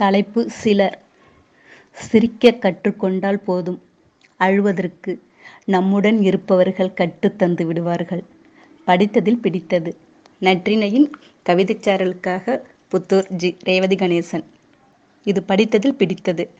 தலைப்பு சிலர். சிரிக்க கற்றுக்கொண்டால் போதும். அழுவதற்கு நம்முடன் இருப்பவர்கள் கற்றுத் தந்து விடுவார்கள். படித்ததில் பிடித்தது. நற்றினையின் கவிதைச்சாரலுக்காக புத்தூர் ஜி. ரேவதி கணேசன். இது படித்ததில் பிடித்தது.